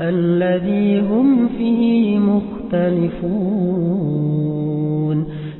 الذي هم فيه مختلفون.